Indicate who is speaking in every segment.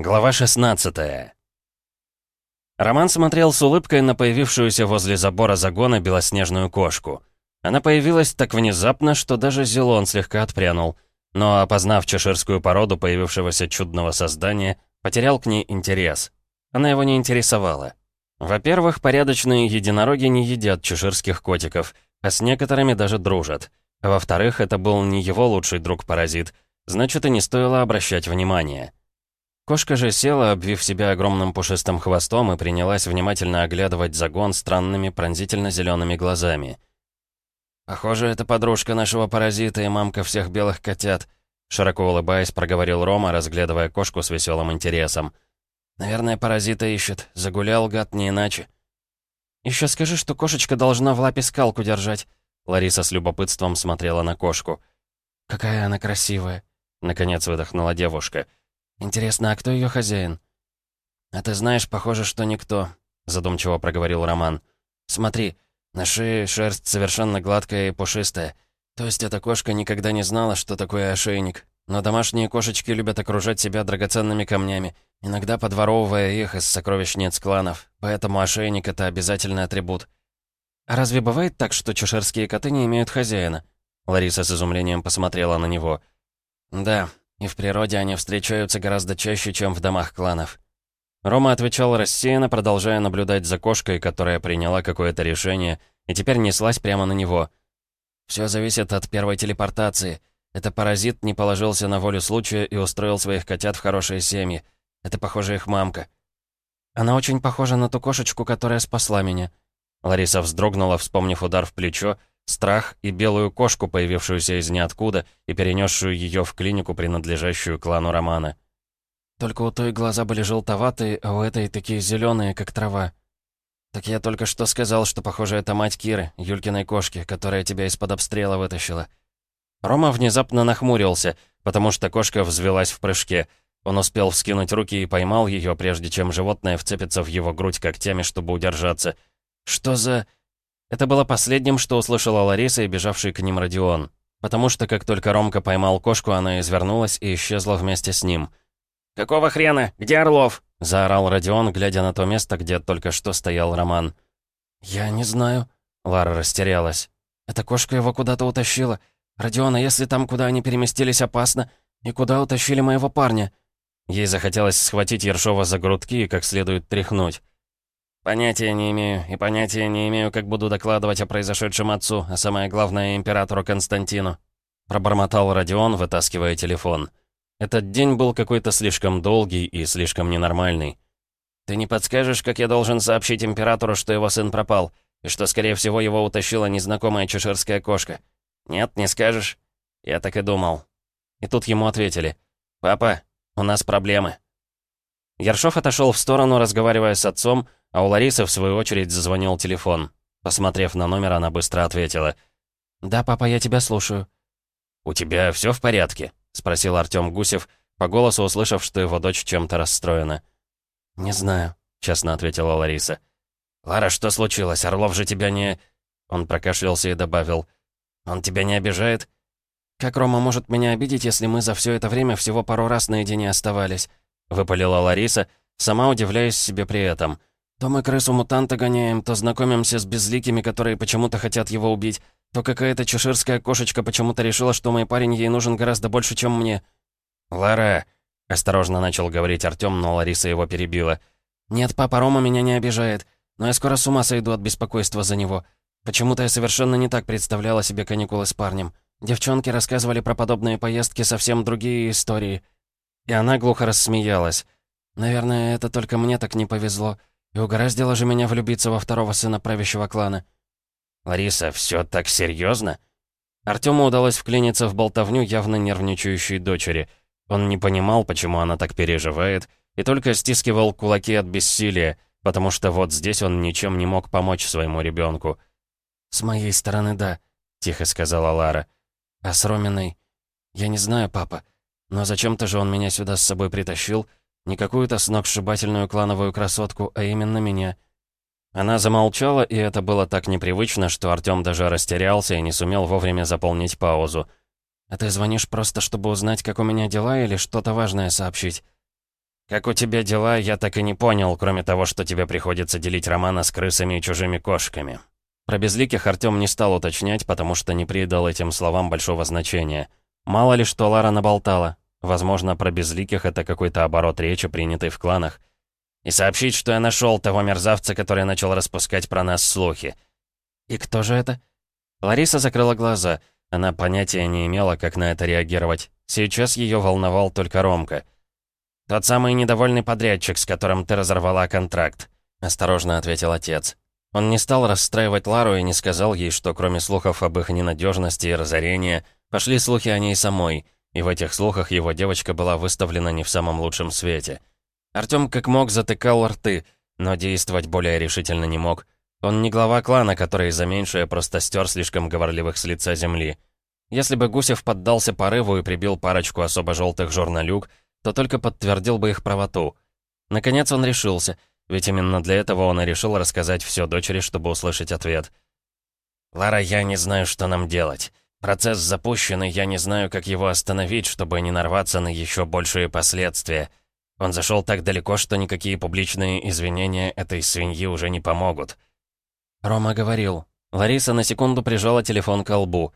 Speaker 1: Глава 16 Роман смотрел с улыбкой на появившуюся возле забора загона белоснежную кошку. Она появилась так внезапно, что даже Зелон слегка отпрянул, но, опознав чеширскую породу появившегося чудного создания, потерял к ней интерес. Она его не интересовала. Во-первых, порядочные единороги не едят чеширских котиков, а с некоторыми даже дружат. Во-вторых, это был не его лучший друг-паразит, значит, и не стоило обращать внимания. Кошка же села, обвив себя огромным пушистым хвостом и принялась внимательно оглядывать загон странными пронзительно-зелеными глазами. «Похоже, это подружка нашего паразита и мамка всех белых котят», широко улыбаясь, проговорил Рома, разглядывая кошку с веселым интересом. «Наверное, паразита ищет. Загулял, гад, не иначе». «Еще скажи, что кошечка должна в лапе скалку держать». Лариса с любопытством смотрела на кошку. «Какая она красивая», — наконец выдохнула девушка. «Интересно, а кто ее хозяин?» «А ты знаешь, похоже, что никто», — задумчиво проговорил Роман. «Смотри, на шее шерсть совершенно гладкая и пушистая. То есть эта кошка никогда не знала, что такое ошейник. Но домашние кошечки любят окружать себя драгоценными камнями, иногда подворовывая их из сокровищниц кланов, поэтому ошейник — это обязательный атрибут». «А разве бывает так, что чеширские коты не имеют хозяина?» Лариса с изумлением посмотрела на него. «Да, и в природе они встречаются гораздо чаще, чем в домах кланов. Рома отвечал рассеянно, продолжая наблюдать за кошкой, которая приняла какое-то решение, и теперь неслась прямо на него. «Все зависит от первой телепортации. Это паразит не положился на волю случая и устроил своих котят в хорошие семьи. Это, похоже, их мамка. Она очень похожа на ту кошечку, которая спасла меня». Лариса вздрогнула, вспомнив удар в плечо, страх и белую кошку, появившуюся из ниоткуда и перенесшую ее в клинику, принадлежащую клану Романа. Только у той глаза были желтоватые, а у этой такие зеленые, как трава. Так я только что сказал, что, похоже, это мать Киры, Юлькиной кошки, которая тебя из-под обстрела вытащила. Рома внезапно нахмурился, потому что кошка взвелась в прыжке. Он успел вскинуть руки и поймал ее, прежде чем животное вцепится в его грудь когтями, чтобы удержаться. Что за... Это было последним, что услышала Лариса и бежавший к ним Родион. Потому что как только Ромка поймал кошку, она извернулась и исчезла вместе с ним. «Какого хрена? Где Орлов?» — заорал Родион, глядя на то место, где только что стоял Роман. «Я не знаю». Лара растерялась. «Эта кошка его куда-то утащила. Родион, а если там, куда они переместились, опасно? И куда утащили моего парня?» Ей захотелось схватить Ершова за грудки и как следует тряхнуть. «Понятия не имею, и понятия не имею, как буду докладывать о произошедшем отцу, а самое главное, императору Константину», пробормотал Родион, вытаскивая телефон. Этот день был какой-то слишком долгий и слишком ненормальный. «Ты не подскажешь, как я должен сообщить императору, что его сын пропал, и что, скорее всего, его утащила незнакомая чеширская кошка? Нет, не скажешь?» Я так и думал. И тут ему ответили. «Папа, у нас проблемы». Ершов отошел в сторону, разговаривая с отцом, а у Ларисы, в свою очередь, зазвонил телефон. Посмотрев на номер, она быстро ответила. «Да, папа, я тебя слушаю». «У тебя все в порядке?» — спросил Артём Гусев, по голосу услышав, что его дочь чем-то расстроена. «Не знаю», — честно ответила Лариса. «Лара, что случилось? Орлов же тебя не...» Он прокашлялся и добавил. «Он тебя не обижает?» «Как Рома может меня обидеть, если мы за все это время всего пару раз наедине оставались?» — выпалила Лариса, сама удивляясь себе при этом. То мы крысу-мутанта гоняем, то знакомимся с безликими, которые почему-то хотят его убить, то какая-то чеширская кошечка почему-то решила, что мой парень ей нужен гораздо больше, чем мне». «Лара!» — осторожно начал говорить Артём, но Лариса его перебила. «Нет, папа Рома меня не обижает, но я скоро с ума сойду от беспокойства за него. Почему-то я совершенно не так представляла себе каникулы с парнем. Девчонки рассказывали про подобные поездки совсем другие истории». И она глухо рассмеялась. «Наверное, это только мне так не повезло». И угораздило же меня влюбиться во второго сына правящего клана. «Лариса, все так серьезно? Артему удалось вклиниться в болтовню явно нервничающей дочери. Он не понимал, почему она так переживает, и только стискивал кулаки от бессилия, потому что вот здесь он ничем не мог помочь своему ребенку. «С моей стороны, да», — тихо сказала Лара. «А с Роминой? Я не знаю, папа, но зачем-то же он меня сюда с собой притащил, не какую-то сногсшибательную клановую красотку, а именно меня. Она замолчала, и это было так непривычно, что Артём даже растерялся и не сумел вовремя заполнить паузу. «А ты звонишь просто, чтобы узнать, как у меня дела, или что-то важное сообщить?» «Как у тебя дела, я так и не понял, кроме того, что тебе приходится делить романа с крысами и чужими кошками». Про безликих Артём не стал уточнять, потому что не придал этим словам большого значения. Мало ли что Лара наболтала. Возможно, про безликих это какой-то оборот речи, принятый в кланах. И сообщить, что я нашел того мерзавца, который начал распускать про нас слухи. «И кто же это?» Лариса закрыла глаза. Она понятия не имела, как на это реагировать. Сейчас ее волновал только Ромка. «Тот самый недовольный подрядчик, с которым ты разорвала контракт», — осторожно ответил отец. Он не стал расстраивать Лару и не сказал ей, что кроме слухов об их ненадежности и разорении, пошли слухи о ней самой, и в этих слухах его девочка была выставлена не в самом лучшем свете. Артём как мог затыкал рты, но действовать более решительно не мог. Он не глава клана, который за меньшее просто стер слишком говорливых с лица земли. Если бы Гусев поддался порыву и прибил парочку особо желтых журналюк, то только подтвердил бы их правоту. Наконец он решился, ведь именно для этого он и решил рассказать все дочери, чтобы услышать ответ. «Лара, я не знаю, что нам делать. Процесс запущен, и я не знаю, как его остановить, чтобы не нарваться на еще большие последствия. Он зашел так далеко, что никакие публичные извинения этой свиньи уже не помогут». Рома говорил. Лариса на секунду прижала телефон к лбу.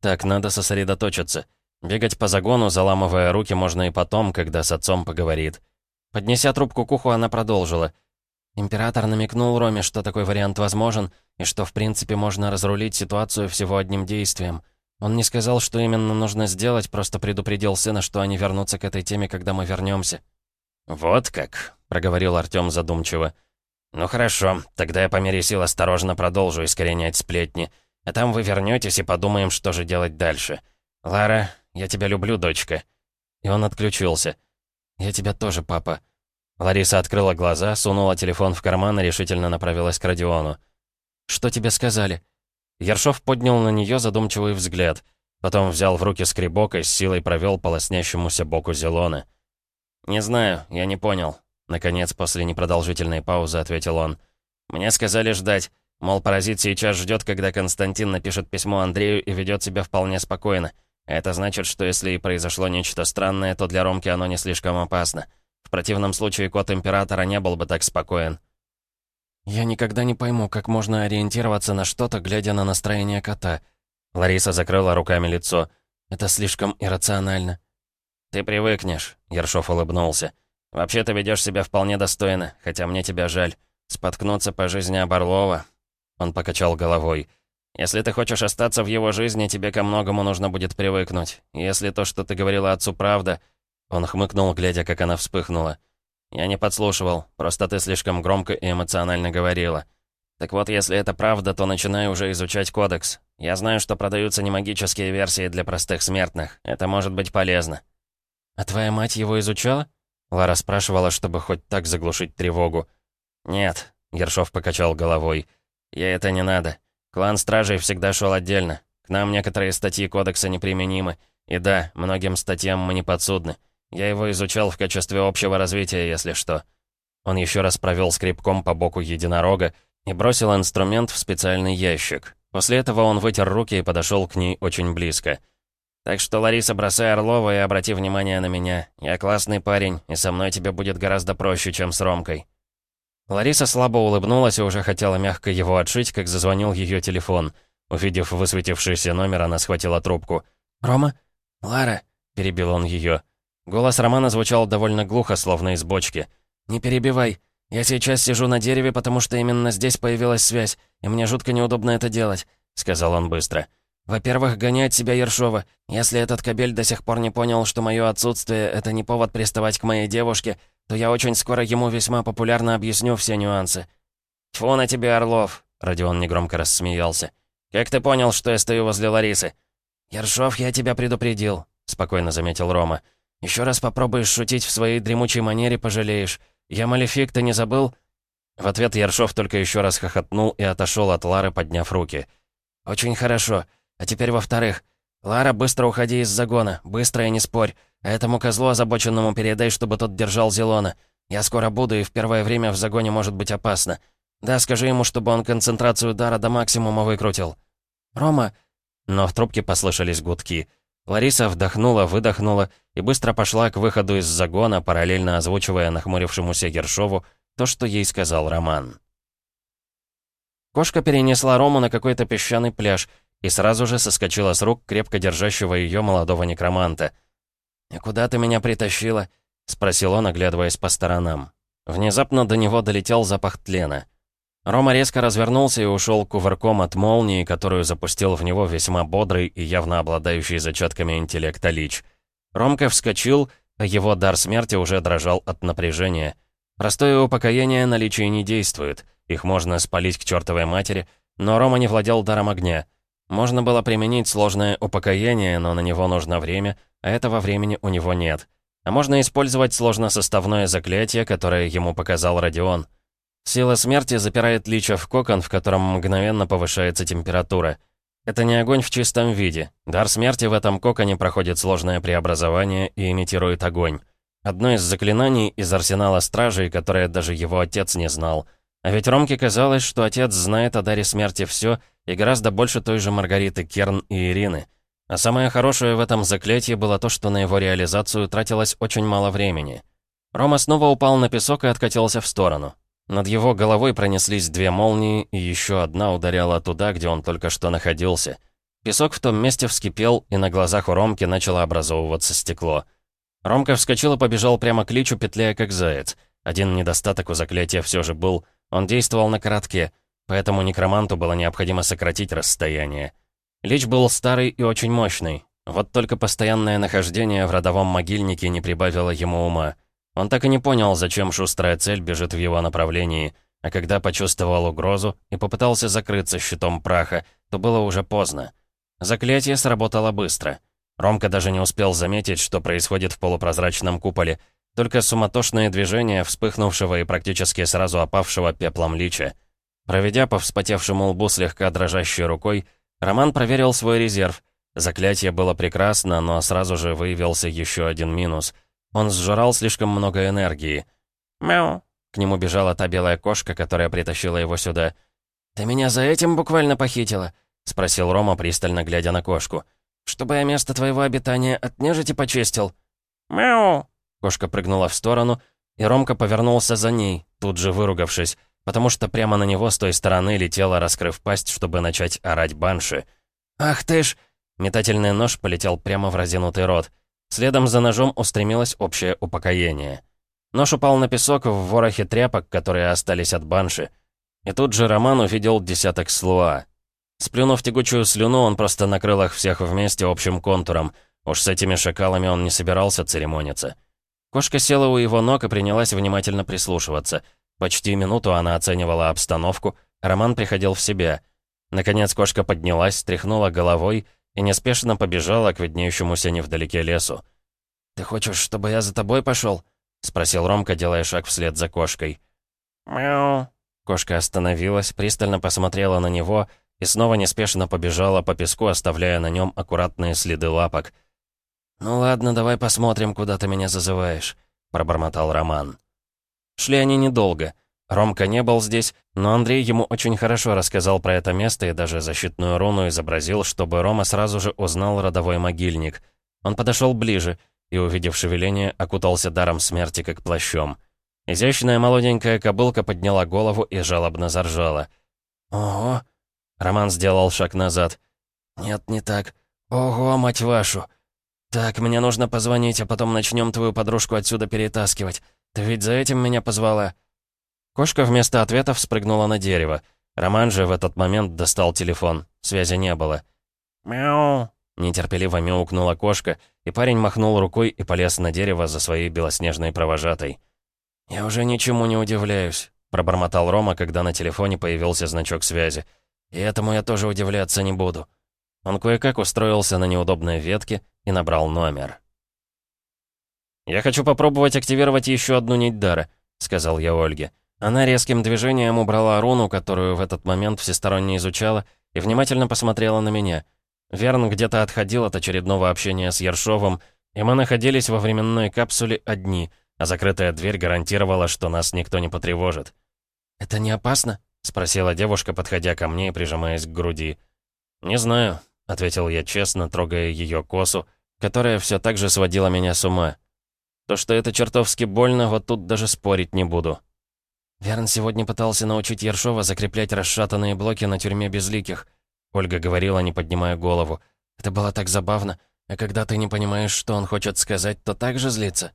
Speaker 1: «Так, надо сосредоточиться. Бегать по загону, заламывая руки, можно и потом, когда с отцом поговорит». Поднеся трубку к уху, она продолжила. Император намекнул Роме, что такой вариант возможен, и что, в принципе, можно разрулить ситуацию всего одним действием. Он не сказал, что именно нужно сделать, просто предупредил сына, что они вернутся к этой теме, когда мы вернемся. «Вот как», — проговорил Артём задумчиво. «Ну хорошо, тогда я по мере сил осторожно продолжу искоренять сплетни. А там вы вернетесь и подумаем, что же делать дальше. Лара, я тебя люблю, дочка». И он отключился. «Я тебя тоже, папа». Лариса открыла глаза, сунула телефон в карман и решительно направилась к Родиону. «Что тебе сказали?» Ершов поднял на нее задумчивый взгляд. Потом взял в руки скребок и с силой провел по лоснящемуся боку Зелона. «Не знаю, я не понял. Наконец, после непродолжительной паузы, ответил он. «Мне сказали ждать. Мол, паразит сейчас ждет, когда Константин напишет письмо Андрею и ведет себя вполне спокойно. Это значит, что если и произошло нечто странное, то для Ромки оно не слишком опасно. В противном случае кот Императора не был бы так спокоен». «Я никогда не пойму, как можно ориентироваться на что-то, глядя на настроение кота». Лариса закрыла руками лицо. «Это слишком иррационально». «Ты привыкнешь», — Ершов улыбнулся. «Вообще ты ведешь себя вполне достойно, хотя мне тебя жаль. Споткнуться по жизни Оборлова». Он покачал головой. «Если ты хочешь остаться в его жизни, тебе ко многому нужно будет привыкнуть. Если то, что ты говорила отцу, правда...» Он хмыкнул, глядя, как она вспыхнула. «Я не подслушивал, просто ты слишком громко и эмоционально говорила. Так вот, если это правда, то начинай уже изучать кодекс. Я знаю, что продаются немагические версии для простых смертных. Это может быть полезно». «А твоя мать его изучала?» Лара спрашивала, чтобы хоть так заглушить тревогу. «Нет», — Ершов покачал головой. «Ей это не надо. Клан Стражей всегда шел отдельно. К нам некоторые статьи Кодекса неприменимы. И да, многим статьям мы не подсудны. Я его изучал в качестве общего развития, если что». Он еще раз провел скребком по боку единорога и бросил инструмент в специальный ящик. После этого он вытер руки и подошел к ней очень близко. Так что, Лариса, бросай Орлова и обрати внимание на меня. Я классный парень, и со мной тебе будет гораздо проще, чем с Ромкой». Лариса слабо улыбнулась и уже хотела мягко его отшить, как зазвонил ее телефон. Увидев высветившийся номер, она схватила трубку. «Рома? Лара?» — перебил он ее. Голос Романа звучал довольно глухо, словно из бочки. «Не перебивай. Я сейчас сижу на дереве, потому что именно здесь появилась связь, и мне жутко неудобно это делать», — сказал он быстро. Во-первых, гонять себя Ершова. Если этот кобель до сих пор не понял, что мое отсутствие — это не повод приставать к моей девушке, то я очень скоро ему весьма популярно объясню все нюансы. «Тьфу на тебе, Орлов!» — Родион негромко рассмеялся. «Как ты понял, что я стою возле Ларисы?» «Ершов, я тебя предупредил», — спокойно заметил Рома. «Еще раз попробуешь шутить в своей дремучей манере, пожалеешь. Я малефик, ты не забыл?» В ответ Ершов только еще раз хохотнул и отошел от Лары, подняв руки. «Очень хорошо. А теперь во-вторых, Лара, быстро уходи из загона, быстро и не спорь. А этому козлу озабоченному передай, чтобы тот держал Зелона. Я скоро буду, и в первое время в загоне может быть опасно. Да, скажи ему, чтобы он концентрацию дара до максимума выкрутил. Рома... Но в трубке послышались гудки. Лариса вдохнула, выдохнула и быстро пошла к выходу из загона, параллельно озвучивая нахмурившемуся Ершову то, что ей сказал Роман. Кошка перенесла Рому на какой-то песчаный пляж и сразу же соскочила с рук крепко держащего ее молодого некроманта. «И куда ты меня притащила?» — спросил он, оглядываясь по сторонам. Внезапно до него долетел запах тлена. Рома резко развернулся и ушел кувырком от молнии, которую запустил в него весьма бодрый и явно обладающий зачатками интеллекта Лич. Ромка вскочил, а его дар смерти уже дрожал от напряжения. Простое упокоение на личии не действует, их можно спалить к чертовой матери, но Рома не владел даром огня. Можно было применить сложное упокоение, но на него нужно время, а этого времени у него нет. А можно использовать сложносоставное заклятие, которое ему показал Родион — Сила смерти запирает лича в кокон, в котором мгновенно повышается температура. Это не огонь в чистом виде. Дар смерти в этом коконе проходит сложное преобразование и имитирует огонь. Одно из заклинаний из арсенала стражей, которое даже его отец не знал. А ведь Ромке казалось, что отец знает о даре смерти все и гораздо больше той же Маргариты Керн и Ирины. А самое хорошее в этом заклятии было то, что на его реализацию тратилось очень мало времени. Рома снова упал на песок и откатился в сторону. Над его головой пронеслись две молнии, и еще одна ударяла туда, где он только что находился. Песок в том месте вскипел, и на глазах у Ромки начало образовываться стекло. Ромка вскочил и побежал прямо к Личу, петляя как заяц. Один недостаток у заклятия все же был. Он действовал на коротке, поэтому некроманту было необходимо сократить расстояние. Лич был старый и очень мощный. Вот только постоянное нахождение в родовом могильнике не прибавило ему ума. Он так и не понял, зачем шустрая цель бежит в его направлении, а когда почувствовал угрозу и попытался закрыться щитом праха, то было уже поздно. Заклятие сработало быстро. Ромка даже не успел заметить, что происходит в полупрозрачном куполе, только суматошные движения вспыхнувшего и практически сразу опавшего пеплом лича. Проведя по вспотевшему лбу слегка дрожащей рукой, Роман проверил свой резерв. Заклятие было прекрасно, но сразу же выявился еще один минус — он сжирал слишком много энергии. «Мяу!» К нему бежала та белая кошка, которая притащила его сюда. «Ты меня за этим буквально похитила?» — спросил Рома, пристально глядя на кошку. «Чтобы я место твоего обитания от нежити почистил?» «Мяу!» Кошка прыгнула в сторону, и Ромка повернулся за ней, тут же выругавшись, потому что прямо на него с той стороны летела, раскрыв пасть, чтобы начать орать банши. «Ах ты ж!» Метательный нож полетел прямо в разинутый рот. Следом за ножом устремилось общее упокоение. Нож упал на песок в ворохе тряпок, которые остались от банши. И тут же Роман увидел десяток слуа. Сплюнув тягучую слюну, он просто накрыл их всех вместе общим контуром. Уж с этими шакалами он не собирался церемониться. Кошка села у его ног и принялась внимательно прислушиваться. Почти минуту она оценивала обстановку, Роман приходил в себя. Наконец кошка поднялась, тряхнула головой и неспешно побежала к виднеющемуся невдалеке лесу. «Ты хочешь, чтобы я за тобой пошел? спросил Ромка, делая шаг вслед за кошкой. «Мяу». Кошка остановилась, пристально посмотрела на него и снова неспешно побежала по песку, оставляя на нем аккуратные следы лапок. «Ну ладно, давай посмотрим, куда ты меня зазываешь», — пробормотал Роман. Шли они недолго. Ромка не был здесь, но Андрей ему очень хорошо рассказал про это место и даже защитную руну изобразил, чтобы Рома сразу же узнал родовой могильник. Он подошел ближе и, увидев шевеление, окутался даром смерти как плащом. Изящная молоденькая кобылка подняла голову и жалобно заржала. «Ого!» Роман сделал шаг назад. «Нет, не так. Ого, мать вашу!» «Так, мне нужно позвонить, а потом начнем твою подружку отсюда перетаскивать. Ты ведь за этим меня позвала?» Кошка вместо ответа вспрыгнула на дерево. Роман же в этот момент достал телефон. Связи не было. «Мяу!» Нетерпеливо мяукнула кошка, и парень махнул рукой и полез на дерево за своей белоснежной провожатой. «Я уже ничему не удивляюсь», — пробормотал Рома, когда на телефоне появился значок связи. «И этому я тоже удивляться не буду». Он кое-как устроился на неудобной ветке и набрал номер. «Я хочу попробовать активировать еще одну нить дара», — сказал я Ольге. Она резким движением убрала руну, которую в этот момент всесторонне изучала, и внимательно посмотрела на меня. Верн где-то отходил от очередного общения с Ершовым, и мы находились во временной капсуле одни, а закрытая дверь гарантировала, что нас никто не потревожит. «Это не опасно?» — спросила девушка, подходя ко мне и прижимаясь к груди. «Не знаю», — ответил я честно, трогая ее косу, которая все так же сводила меня с ума. То, что это чертовски больно, вот тут даже спорить не буду. Верн сегодня пытался научить Ершова закреплять расшатанные блоки на тюрьме безликих. Ольга говорила, не поднимая голову. Это было так забавно. А когда ты не понимаешь, что он хочет сказать, то так же злится.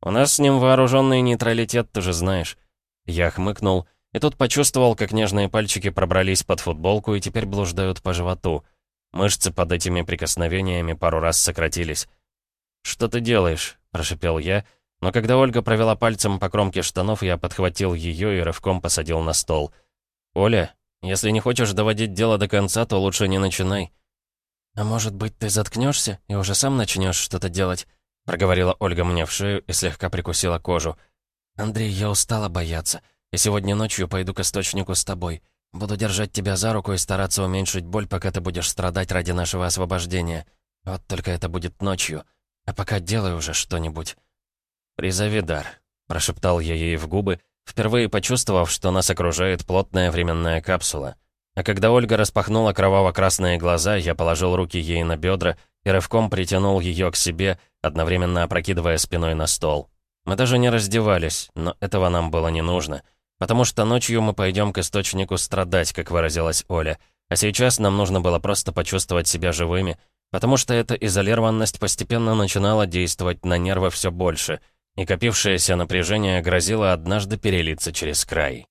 Speaker 1: У нас с ним вооруженный нейтралитет, ты же знаешь. Я хмыкнул, и тут почувствовал, как нежные пальчики пробрались под футболку и теперь блуждают по животу. Мышцы под этими прикосновениями пару раз сократились. «Что ты делаешь?» — прошипел я, но когда Ольга провела пальцем по кромке штанов, я подхватил ее и рывком посадил на стол. «Оля, если не хочешь доводить дело до конца, то лучше не начинай». «А может быть, ты заткнешься и уже сам начнешь что-то делать?» — проговорила Ольга мне в шею и слегка прикусила кожу. «Андрей, я устала бояться, и сегодня ночью пойду к источнику с тобой. Буду держать тебя за руку и стараться уменьшить боль, пока ты будешь страдать ради нашего освобождения. Вот только это будет ночью. А пока делай уже что-нибудь». «Призови дар», — прошептал я ей в губы, впервые почувствовав, что нас окружает плотная временная капсула. А когда Ольга распахнула кроваво-красные глаза, я положил руки ей на бедра и рывком притянул ее к себе, одновременно опрокидывая спиной на стол. Мы даже не раздевались, но этого нам было не нужно — Потому что ночью мы пойдем к источнику страдать, как выразилась Оля. А сейчас нам нужно было просто почувствовать себя живыми, потому что эта изолированность постепенно начинала действовать на нервы все больше, и копившееся напряжение грозило однажды перелиться через край.